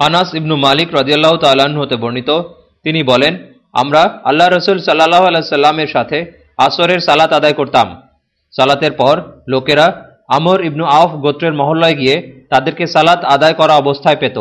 আনাস ইবনু মালিক রদিয়াল্লাহ তাল্লাহ্ন হতে বর্ণিত। তিনি বলেন, আমরা আল্লাহ রসুল সাল্লাহ আলাইসাল্লামের সাথে আসরের সালাত আদায় করতাম। সালাতের পর লোকেরা আমর ইবনু আউফ গোত্রের মহল্লায় গিয়ে তাদেরকে সালাত আদায় করা অবস্থায় পেত।